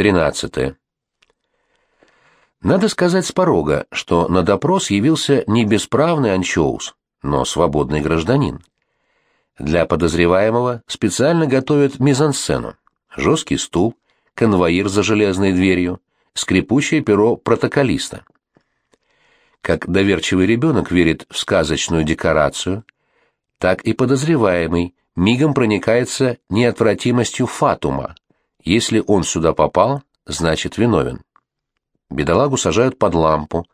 13. Надо сказать с порога, что на допрос явился не бесправный анчоус, но свободный гражданин. Для подозреваемого специально готовят мизансцену. Жесткий стул, конвоир за железной дверью, скрипучее перо протоколиста. Как доверчивый ребенок верит в сказочную декорацию, так и подозреваемый мигом проникается неотвратимостью фатума. Если он сюда попал, значит виновен. Бедолагу сажают под лампу.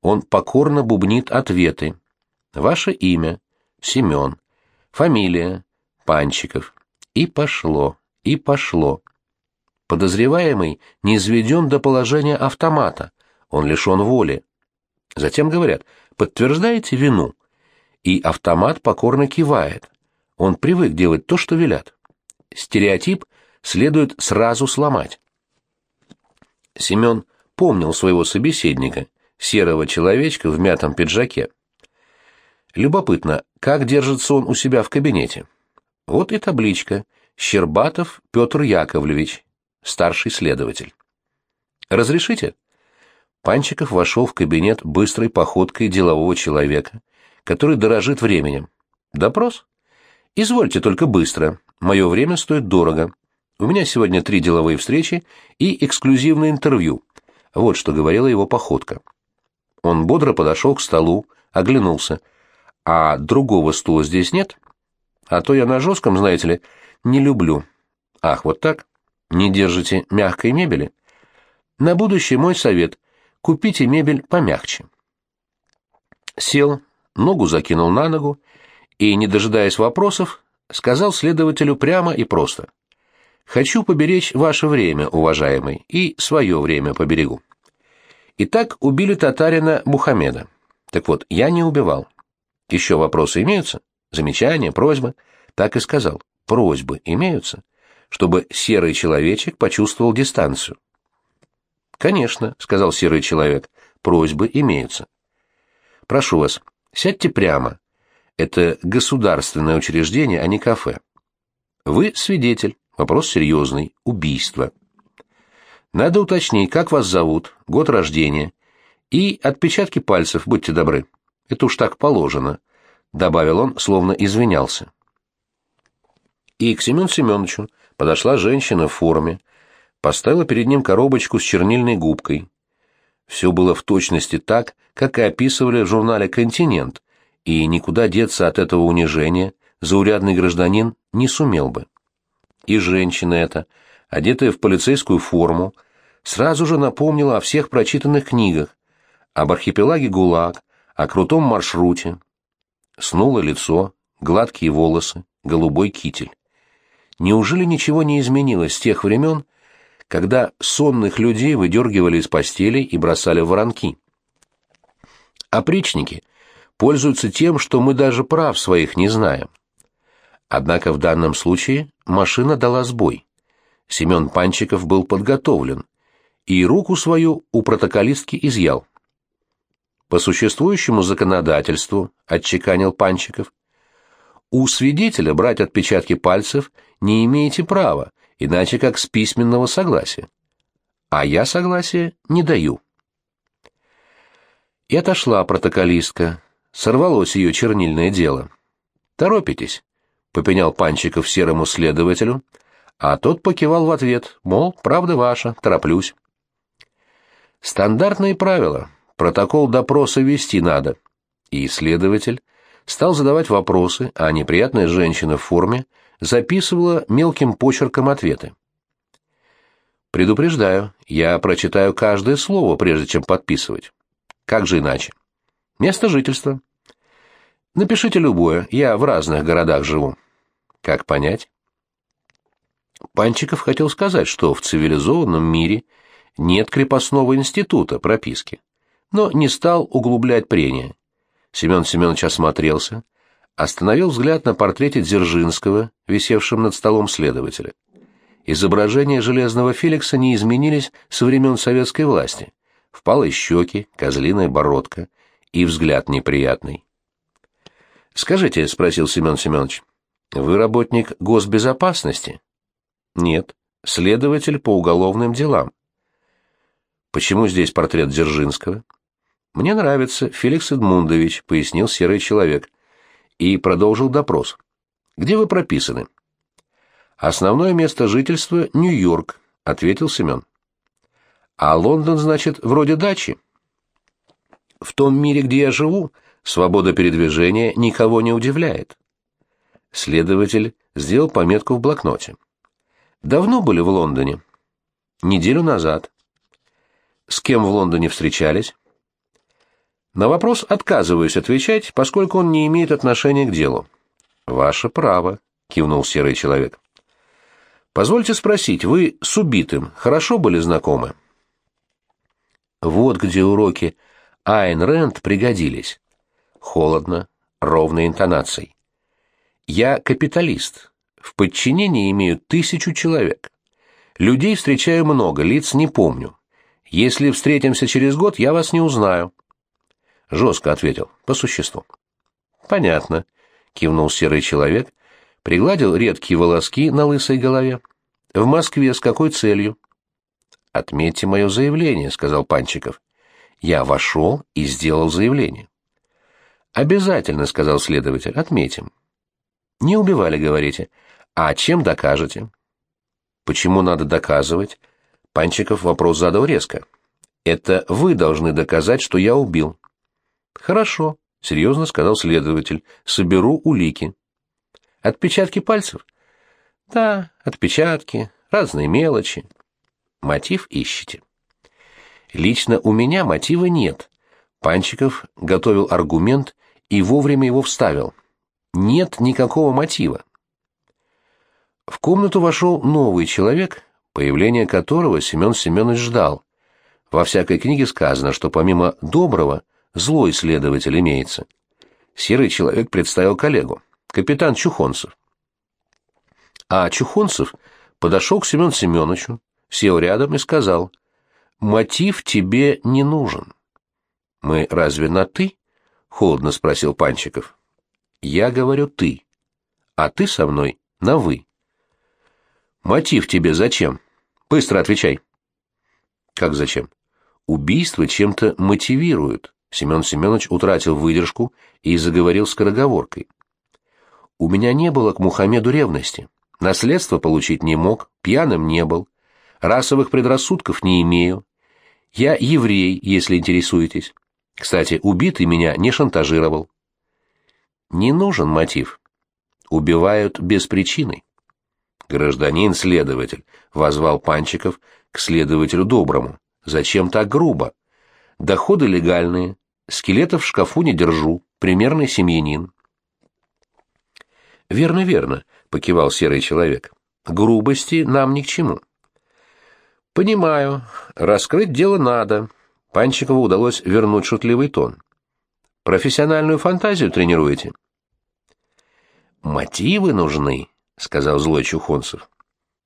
Он покорно бубнит ответы. Ваше имя — Семен. Фамилия — Панчиков. И пошло, и пошло. Подозреваемый не изведен до положения автомата. Он лишен воли. Затем говорят, подтверждаете вину? И автомат покорно кивает. Он привык делать то, что велят. Стереотип следует сразу сломать. Семен помнил своего собеседника, серого человечка в мятом пиджаке. Любопытно, как держится он у себя в кабинете. Вот и табличка «Щербатов Петр Яковлевич, старший следователь». «Разрешите?» Панчиков вошел в кабинет быстрой походкой делового человека, который дорожит временем. «Допрос?» «Извольте только быстро. Мое время стоит дорого. У меня сегодня три деловые встречи и эксклюзивное интервью. Вот что говорила его походка. Он бодро подошел к столу, оглянулся. «А другого стула здесь нет? А то я на жестком, знаете ли, не люблю». «Ах, вот так? Не держите мягкой мебели?» «На будущее мой совет. Купите мебель помягче». Сел, ногу закинул на ногу и, не дожидаясь вопросов, сказал следователю прямо и просто — Хочу поберечь ваше время, уважаемый, и свое время поберегу. Итак, убили татарина Мухаммеда. Так вот, я не убивал. Еще вопросы имеются? Замечания, просьбы? Так и сказал. Просьбы имеются? Чтобы серый человечек почувствовал дистанцию. «Конечно», — сказал серый человек, — «просьбы имеются». «Прошу вас, сядьте прямо. Это государственное учреждение, а не кафе. Вы свидетель. Вопрос серьезный. Убийство. Надо уточнить, как вас зовут, год рождения. И отпечатки пальцев, будьте добры. Это уж так положено, — добавил он, словно извинялся. И к Семену Семеновичу подошла женщина в форме, поставила перед ним коробочку с чернильной губкой. Все было в точности так, как и описывали в журнале «Континент», и никуда деться от этого унижения заурядный гражданин не сумел бы. И женщина эта, одетая в полицейскую форму, сразу же напомнила о всех прочитанных книгах, об архипелаге ГУЛАГ, о крутом маршруте. Снуло лицо, гладкие волосы, голубой китель. Неужели ничего не изменилось с тех времен, когда сонных людей выдергивали из постелей и бросали в воронки? Опричники пользуются тем, что мы даже прав своих не знаем. Однако в данном случае машина дала сбой. Семен Панчиков был подготовлен и руку свою у протоколистки изъял. По существующему законодательству, отчеканил Панчиков, у свидетеля брать отпечатки пальцев не имеете права, иначе как с письменного согласия. А я согласия не даю. И отошла протоколистка, сорвалось ее чернильное дело. Торопитесь, попенял Панчиков серому следователю, а тот покивал в ответ, мол, правда ваша, тороплюсь. Стандартные правила, протокол допроса вести надо. И следователь стал задавать вопросы, а неприятная женщина в форме записывала мелким почерком ответы. Предупреждаю, я прочитаю каждое слово, прежде чем подписывать. Как же иначе? Место жительства. Напишите любое, я в разных городах живу. Как понять? Панчиков хотел сказать, что в цивилизованном мире нет крепостного института прописки, но не стал углублять прения. Семен Семенович осмотрелся, остановил взгляд на портрете Дзержинского, висевшем над столом следователя. Изображения Железного Феликса не изменились со времен советской власти. Впалые щеки, козлиная бородка и взгляд неприятный. «Скажите», — спросил Семен Семенович, — вы работник госбезопасности? Нет, следователь по уголовным делам. Почему здесь портрет Дзержинского? Мне нравится, Феликс Эдмундович, пояснил серый человек. И продолжил допрос. Где вы прописаны? Основное место жительства Нью-Йорк, ответил Семен. А Лондон, значит, вроде дачи? В том мире, где я живу, свобода передвижения никого не удивляет. Следователь сделал пометку в блокноте. Давно были в Лондоне? Неделю назад. С кем в Лондоне встречались? На вопрос отказываюсь отвечать, поскольку он не имеет отношения к делу. Ваше право, кивнул серый человек. Позвольте спросить, вы с убитым хорошо были знакомы? Вот где уроки Айн Рэнд пригодились. Холодно, ровной интонацией. Я капиталист. В подчинении имею тысячу человек. Людей встречаю много, лиц не помню. Если встретимся через год, я вас не узнаю. Жестко ответил, по существу. Понятно, кивнул серый человек, пригладил редкие волоски на лысой голове. В Москве с какой целью? Отметьте мое заявление, сказал Панчиков. Я вошел и сделал заявление. Обязательно, сказал следователь, отметим. Не убивали, говорите. А чем докажете? Почему надо доказывать? Панчиков вопрос задал резко. Это вы должны доказать, что я убил. Хорошо, серьезно сказал следователь. Соберу улики. Отпечатки пальцев? Да, отпечатки, разные мелочи. Мотив ищете. Лично у меня мотива нет. Панчиков готовил аргумент и вовремя его вставил. Нет никакого мотива. В комнату вошел новый человек, появление которого Семен Семенович ждал. Во всякой книге сказано, что помимо доброго, злой следователь имеется. Серый человек представил коллегу, капитан Чухонцев. А Чухонцев подошел к Семену Семеновичу, сел рядом и сказал, «Мотив тебе не нужен». «Мы разве на «ты»?» — холодно спросил Панчиков. «Я говорю «ты», а ты со мной на «вы». «Мотив тебе зачем?» Быстро отвечай. Как зачем? Убийство чем-то мотивирует. Семен Семенович утратил выдержку и заговорил скороговоркой. У меня не было к Мухаммеду ревности. Наследство получить не мог, пьяным не был. Расовых предрассудков не имею. Я еврей, если интересуетесь. Кстати, убитый меня не шантажировал. Не нужен мотив. Убивают без причины. Гражданин-следователь, возвал Панчиков к следователю доброму. Зачем так грубо? Доходы легальные, скелетов в шкафу не держу, примерный семьянин. Верно, верно, покивал серый человек. Грубости нам ни к чему. Понимаю, раскрыть дело надо. Панчикову удалось вернуть шутливый тон. Профессиональную фантазию тренируете? Мотивы нужны, — сказал злой Чухонцев.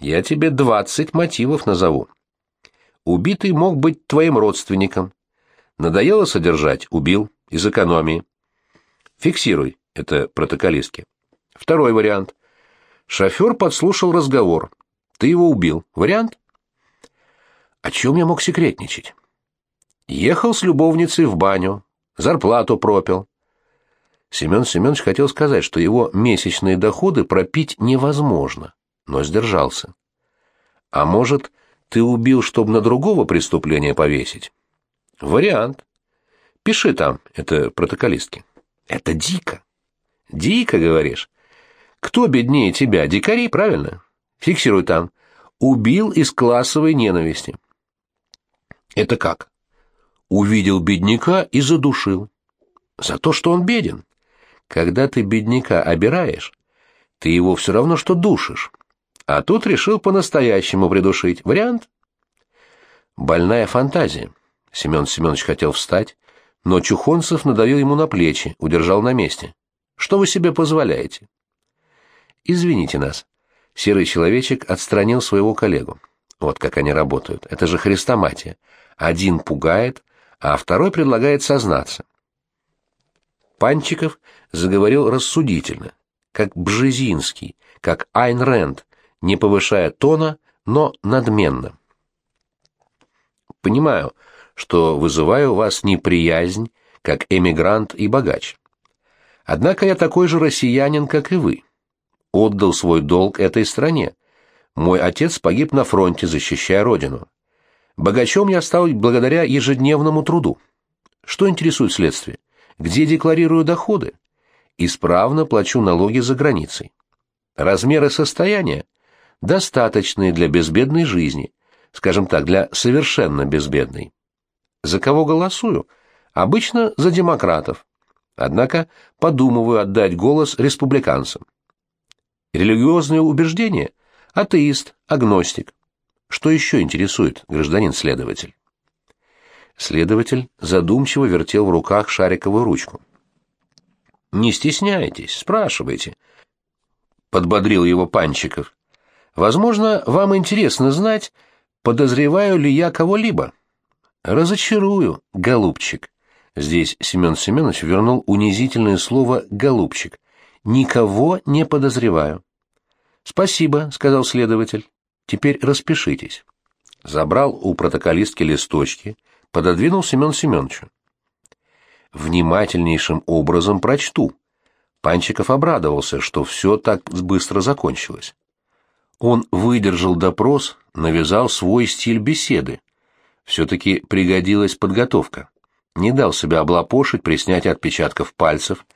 «Я тебе двадцать мотивов назову. Убитый мог быть твоим родственником. Надоело содержать — убил, из экономии. Фиксируй, это протоколистки. Второй вариант. Шофер подслушал разговор. Ты его убил. Вариант? О чем я мог секретничать? Ехал с любовницей в баню, зарплату пропил. Семен Семенович хотел сказать, что его месячные доходы пропить невозможно, но сдержался. А может, ты убил, чтобы на другого преступления повесить? Вариант. Пиши там, это протоколистки. Это дико. Дико, говоришь? Кто беднее тебя, дикари, правильно? Фиксируй там. Убил из классовой ненависти. Это как? Увидел бедняка и задушил. За то, что он беден. Когда ты бедняка обираешь, ты его все равно что душишь. А тут решил по-настоящему придушить. Вариант? Больная фантазия. Семен Семенович хотел встать, но Чухонцев надавил ему на плечи, удержал на месте. Что вы себе позволяете? Извините нас. Серый человечек отстранил своего коллегу. Вот как они работают. Это же хрестоматия. Один пугает, а второй предлагает сознаться. Панчиков заговорил рассудительно, как Бжезинский, как Айн Рэнд, не повышая тона, но надменно. Понимаю, что вызываю у вас неприязнь, как эмигрант и богач. Однако я такой же россиянин, как и вы. Отдал свой долг этой стране. Мой отец погиб на фронте, защищая родину. Богачом я стал благодаря ежедневному труду. Что интересует следствие? Где декларирую доходы? Исправно плачу налоги за границей. Размеры состояния достаточные для безбедной жизни, скажем так, для совершенно безбедной. За кого голосую? Обычно за демократов. Однако подумываю отдать голос республиканцам. Религиозные убеждения? Атеист, агностик. Что еще интересует гражданин-следователь? Следователь задумчиво вертел в руках шариковую ручку. «Не стесняйтесь, спрашивайте», — подбодрил его Панчиков. «Возможно, вам интересно знать, подозреваю ли я кого-либо». «Разочарую, голубчик». Здесь Семен Семенович вернул унизительное слово «голубчик». «Никого не подозреваю». «Спасибо», — сказал следователь. «Теперь распишитесь». Забрал у протоколистки листочки, пододвинул Семен Семеновичу. «Внимательнейшим образом прочту». Панчиков обрадовался, что все так быстро закончилось. Он выдержал допрос, навязал свой стиль беседы. Все-таки пригодилась подготовка не дал себя облапошить при снятии отпечатков пальцев,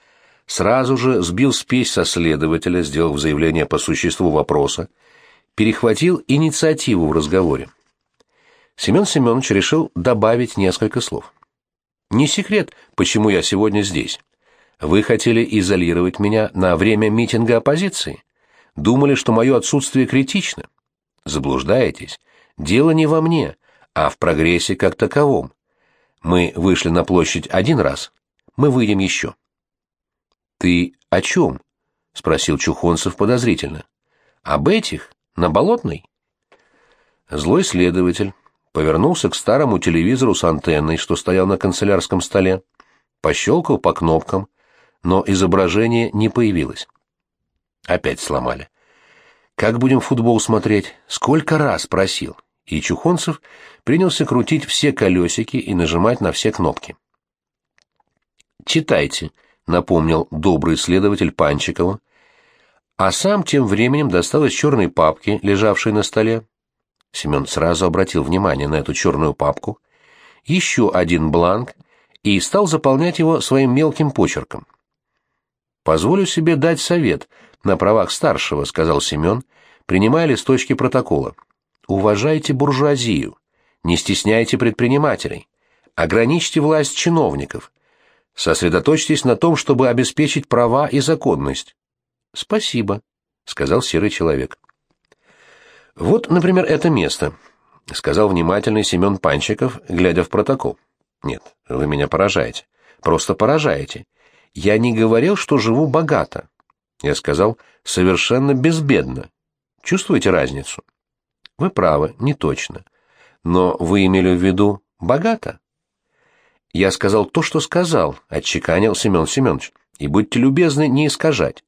сразу же сбил спесь со следователя, сделав заявление по существу вопроса, перехватил инициативу в разговоре. Семен Семенович решил добавить несколько слов. «Не секрет, почему я сегодня здесь. Вы хотели изолировать меня на время митинга оппозиции. Думали, что мое отсутствие критично. Заблуждаетесь. Дело не во мне, а в прогрессе как таковом. Мы вышли на площадь один раз, мы выйдем еще. Ты о чем? спросил Чухонцев подозрительно. Об этих? На Болотной? Злой следователь повернулся к старому телевизору с антенной, что стоял на канцелярском столе, пощелкал по кнопкам, но изображение не появилось. Опять сломали. Как будем футбол смотреть? Сколько раз просил и Чухонцев принялся крутить все колесики и нажимать на все кнопки. «Читайте», — напомнил добрый следователь Панчикова, а сам тем временем достал из черной папки, лежавшей на столе. Семен сразу обратил внимание на эту черную папку, еще один бланк и стал заполнять его своим мелким почерком. «Позволю себе дать совет на правах старшего», — сказал Семен, принимая листочки протокола. Уважайте буржуазию, не стесняйте предпринимателей, ограничьте власть чиновников, сосредоточьтесь на том, чтобы обеспечить права и законность. Спасибо, сказал серый человек. Вот, например, это место, сказал внимательный Семен Панчиков, глядя в протокол. Нет, вы меня поражаете. Просто поражаете. Я не говорил, что живу богато. Я сказал совершенно безбедно. Чувствуете разницу? Вы правы, не точно. Но вы имели в виду богато? Я сказал то, что сказал, отчеканил Семен Семенович. И будьте любезны не искажать.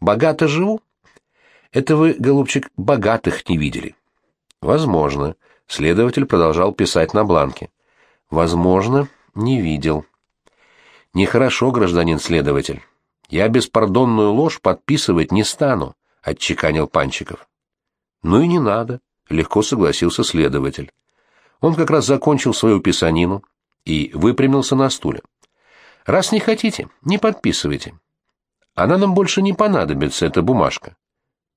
Богато живу? Это вы, голубчик, богатых не видели. Возможно. Следователь продолжал писать на бланке. Возможно, не видел. Нехорошо, гражданин следователь. Я беспардонную ложь подписывать не стану, отчеканил Панчиков. Ну и не надо. — легко согласился следователь. Он как раз закончил свою писанину и выпрямился на стуле. «Раз не хотите, не подписывайте. Она нам больше не понадобится, эта бумажка».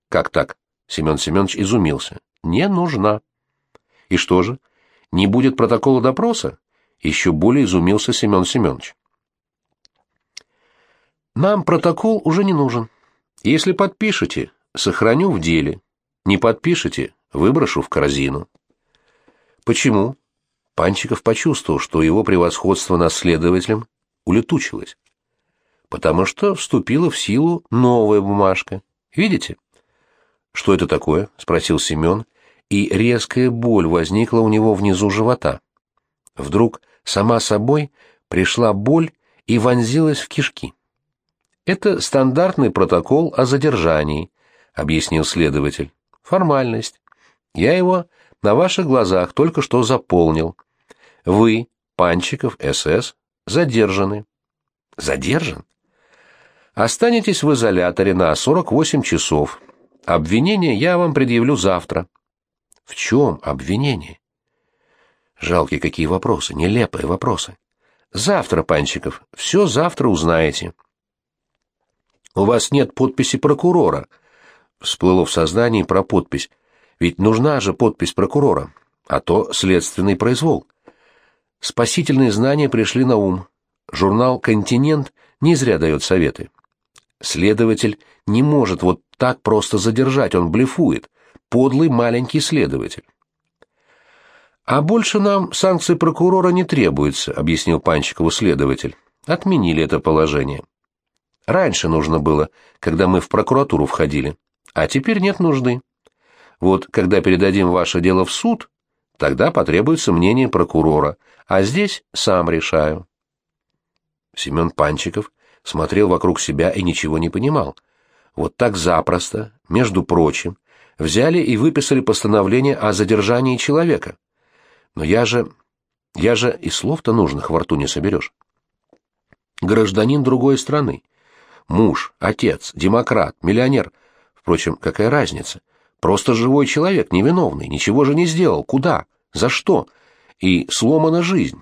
«Как так?» — Семен Семенович изумился. «Не нужна». «И что же? Не будет протокола допроса?» Еще более изумился Семен Семенович. «Нам протокол уже не нужен. Если подпишете, сохраню в деле. Не подпишете, выброшу в корзину. Почему? Панчиков почувствовал, что его превосходство над следователем улетучилось. Потому что вступила в силу новая бумажка. Видите? Что это такое? спросил Семен, и резкая боль возникла у него внизу живота. Вдруг сама собой пришла боль и вонзилась в кишки. Это стандартный протокол о задержании, объяснил следователь. Формальность. Я его на ваших глазах только что заполнил. Вы, Панчиков, СС, задержаны. Задержан? Останетесь в изоляторе на 48 часов. Обвинение я вам предъявлю завтра. В чем обвинение? Жалкие какие вопросы, нелепые вопросы. Завтра, Панчиков, все завтра узнаете. У вас нет подписи прокурора. Всплыло в сознании про подпись. Ведь нужна же подпись прокурора, а то следственный произвол. Спасительные знания пришли на ум. Журнал «Континент» не зря дает советы. Следователь не может вот так просто задержать, он блефует. Подлый маленький следователь. «А больше нам санкции прокурора не требуется», — объяснил Панчикову следователь. «Отменили это положение. Раньше нужно было, когда мы в прокуратуру входили, а теперь нет нужды. Вот когда передадим ваше дело в суд, тогда потребуется мнение прокурора, а здесь сам решаю». Семен Панчиков смотрел вокруг себя и ничего не понимал. Вот так запросто, между прочим, взяли и выписали постановление о задержании человека. Но я же... я же и слов-то нужных во рту не соберешь. Гражданин другой страны. Муж, отец, демократ, миллионер. Впрочем, какая разница? Просто живой человек, невиновный, ничего же не сделал. Куда? За что? И сломана жизнь.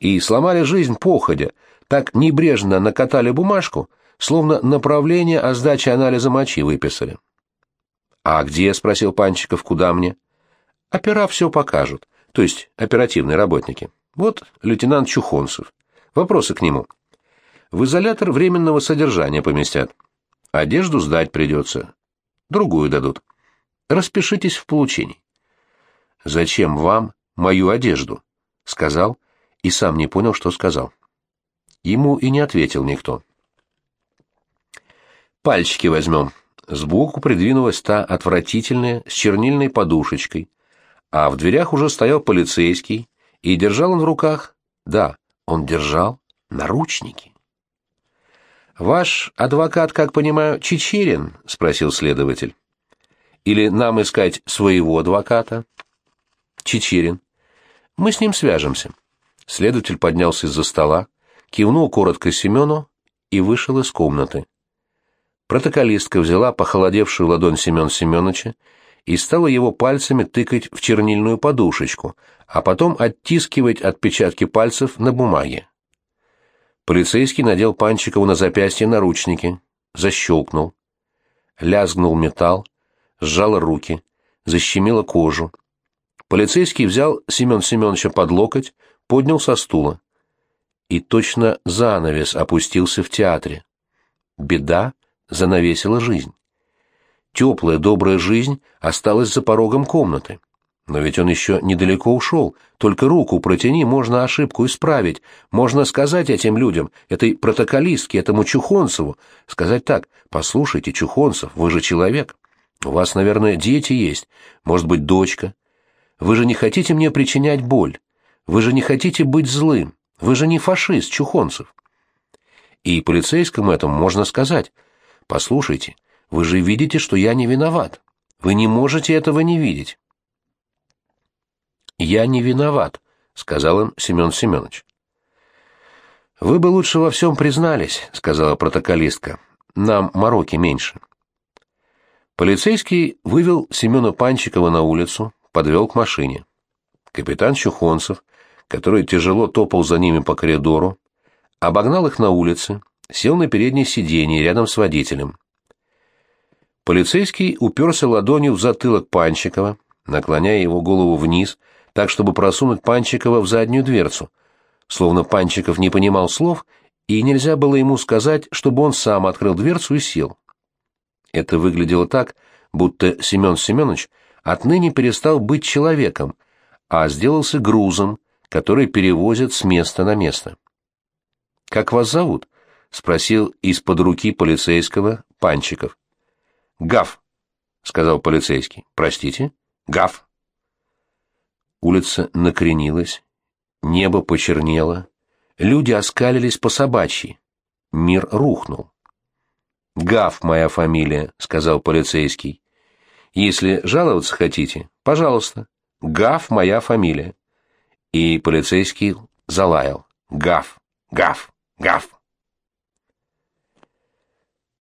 И сломали жизнь походя. Так небрежно накатали бумажку, словно направление о сдаче анализа мочи выписали. «А где?» — спросил Панчиков. «Куда мне?» «Опера все покажут то есть оперативные работники. Вот лейтенант Чухонцев. Вопросы к нему. В изолятор временного содержания поместят. Одежду сдать придется. Другую дадут. Распишитесь в получении. «Зачем вам мою одежду?» — сказал, и сам не понял, что сказал. Ему и не ответил никто. «Пальчики возьмем». Сбоку придвинулась та отвратительная, с чернильной подушечкой, а в дверях уже стоял полицейский, и держал он в руках, да, он держал наручники. «Ваш адвокат, как понимаю, Чечерин?» — спросил следователь. «Или нам искать своего адвоката?» «Чечерин. Мы с ним свяжемся». Следователь поднялся из-за стола, кивнул коротко Семену и вышел из комнаты. Протоколистка взяла похолодевшую ладонь Семен Семеновича и стала его пальцами тыкать в чернильную подушечку, а потом оттискивать отпечатки пальцев на бумаге. Полицейский надел Панчикову на запястье наручники, защелкнул. Лязгнул металл, сжал руки, защемило кожу. Полицейский взял Семен Семеновича под локоть, поднял со стула. И точно занавес опустился в театре. Беда занавесила жизнь. Теплая, добрая жизнь осталась за порогом комнаты. Но ведь он еще недалеко ушел, только руку протяни, можно ошибку исправить, можно сказать этим людям, этой протоколистке, этому Чухонцеву, сказать так, послушайте, Чухонцев, вы же человек, у вас, наверное, дети есть, может быть, дочка. Вы же не хотите мне причинять боль, вы же не хотите быть злым, вы же не фашист, Чухонцев. И полицейскому этому можно сказать, послушайте, вы же видите, что я не виноват. Вы не можете этого не видеть. Я не виноват, сказал им Семен Семенович. Вы бы лучше во всем признались, сказала протоколистка. Нам мороки меньше. Полицейский вывел Семена Панчикова на улицу, подвел к машине. Капитан Чухонцев, который тяжело топал за ними по коридору, обогнал их на улице, сел на переднее сиденье рядом с водителем. Полицейский уперся ладонью в затылок Панчикова, наклоняя его голову вниз, так, чтобы просунуть Панчикова в заднюю дверцу. Словно Панчиков не понимал слов, и нельзя было ему сказать, чтобы он сам открыл дверцу и сел. Это выглядело так, будто Семен Семенович отныне перестал быть человеком, а сделался грузом, который перевозят с места на место. «Как вас зовут?» — спросил из-под руки полицейского Панчиков. Гав, сказал полицейский. Простите? Гав. Улица накренилась, небо почернело, люди оскалились по собачьи. Мир рухнул. «Гав моя фамилия», — сказал полицейский. Если жаловаться хотите, пожалуйста. Гав моя фамилия. И полицейский залаял. Гав, гав, гав.